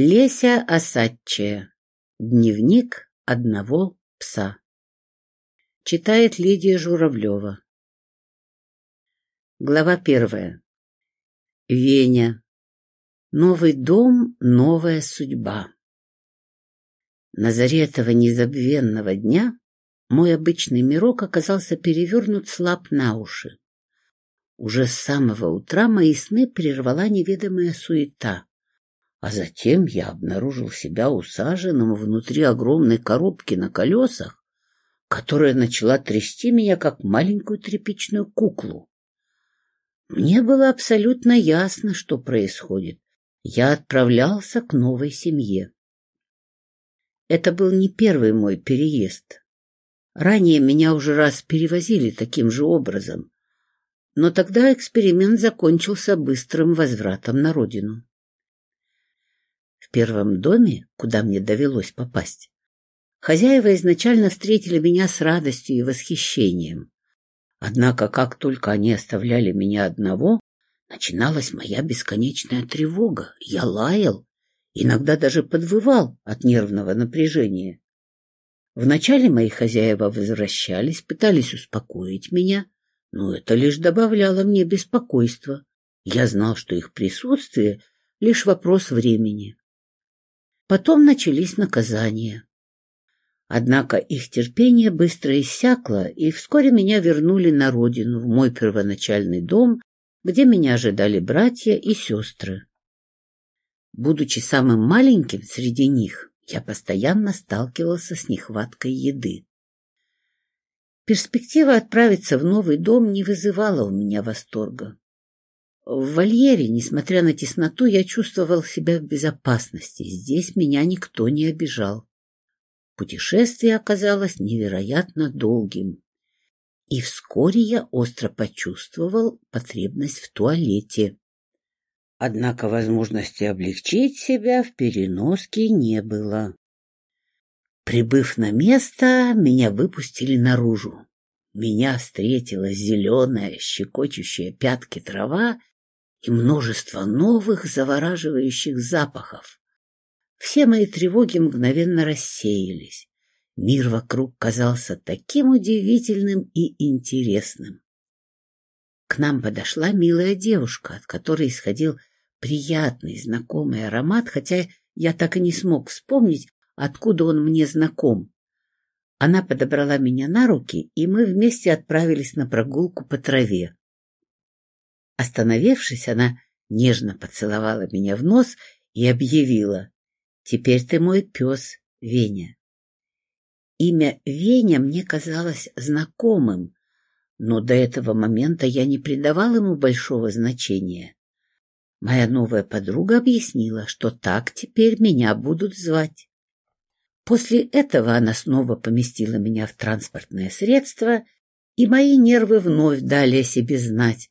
Леся Осадчая. Дневник одного пса. Читает Лидия Журавлева. Глава первая. Веня. Новый дом, новая судьба. На заре этого незабвенного дня мой обычный мирок оказался перевернут слаб на уши. Уже с самого утра мои сны прервала неведомая суета. А затем я обнаружил себя усаженным внутри огромной коробки на колесах, которая начала трясти меня, как маленькую тряпичную куклу. Мне было абсолютно ясно, что происходит. Я отправлялся к новой семье. Это был не первый мой переезд. Ранее меня уже раз перевозили таким же образом, но тогда эксперимент закончился быстрым возвратом на родину. В первом доме, куда мне довелось попасть, хозяева изначально встретили меня с радостью и восхищением. Однако, как только они оставляли меня одного, начиналась моя бесконечная тревога. Я лаял, иногда даже подвывал от нервного напряжения. Вначале мои хозяева возвращались, пытались успокоить меня, но это лишь добавляло мне беспокойства. Я знал, что их присутствие — лишь вопрос времени. Потом начались наказания. Однако их терпение быстро иссякло, и вскоре меня вернули на родину, в мой первоначальный дом, где меня ожидали братья и сестры. Будучи самым маленьким среди них, я постоянно сталкивался с нехваткой еды. Перспектива отправиться в новый дом не вызывала у меня восторга. В вольере, несмотря на тесноту, я чувствовал себя в безопасности. Здесь меня никто не обижал. Путешествие оказалось невероятно долгим. И вскоре я остро почувствовал потребность в туалете. Однако возможности облегчить себя в переноске не было. Прибыв на место, меня выпустили наружу. Меня встретила зеленая, щекочущая пятки трава и множество новых завораживающих запахов. Все мои тревоги мгновенно рассеялись. Мир вокруг казался таким удивительным и интересным. К нам подошла милая девушка, от которой исходил приятный, знакомый аромат, хотя я так и не смог вспомнить, откуда он мне знаком. Она подобрала меня на руки, и мы вместе отправились на прогулку по траве. Остановившись, она нежно поцеловала меня в нос и объявила «Теперь ты мой пес, Веня». Имя Веня мне казалось знакомым, но до этого момента я не придавал ему большого значения. Моя новая подруга объяснила, что так теперь меня будут звать. После этого она снова поместила меня в транспортное средство, и мои нервы вновь дали о себе знать,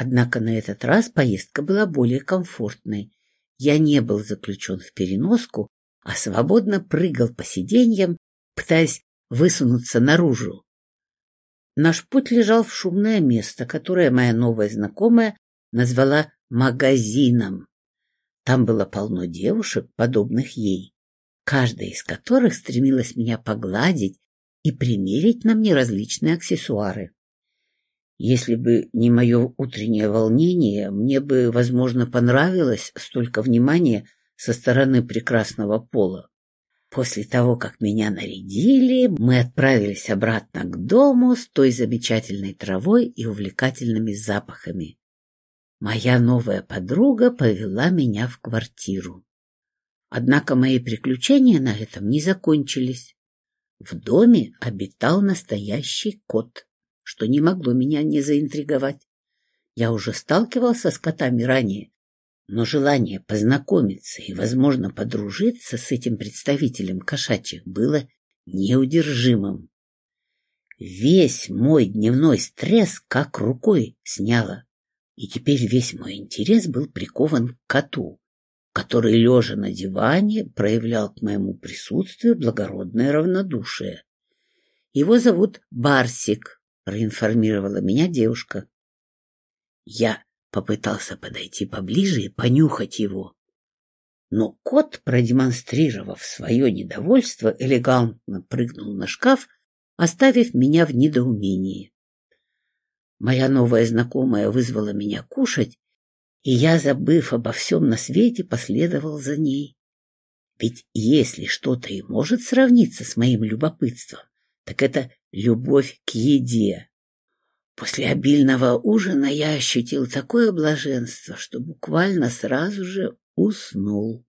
Однако на этот раз поездка была более комфортной. Я не был заключен в переноску, а свободно прыгал по сиденьям, пытаясь высунуться наружу. Наш путь лежал в шумное место, которое моя новая знакомая назвала магазином. Там было полно девушек, подобных ей, каждая из которых стремилась меня погладить и примерить на мне различные аксессуары. Если бы не мое утреннее волнение, мне бы, возможно, понравилось столько внимания со стороны прекрасного пола. После того, как меня нарядили, мы отправились обратно к дому с той замечательной травой и увлекательными запахами. Моя новая подруга повела меня в квартиру. Однако мои приключения на этом не закончились. В доме обитал настоящий кот что не могло меня не заинтриговать. Я уже сталкивался с котами ранее, но желание познакомиться и, возможно, подружиться с этим представителем кошачьих было неудержимым. Весь мой дневной стресс как рукой сняло, и теперь весь мой интерес был прикован к коту, который, лежа на диване, проявлял к моему присутствию благородное равнодушие. Его зовут Барсик, проинформировала меня девушка. Я попытался подойти поближе и понюхать его. Но кот, продемонстрировав свое недовольство, элегантно прыгнул на шкаф, оставив меня в недоумении. Моя новая знакомая вызвала меня кушать, и я, забыв обо всем на свете, последовал за ней. Ведь если что-то и может сравниться с моим любопытством, так это любовь к еде. После обильного ужина я ощутил такое блаженство, что буквально сразу же уснул.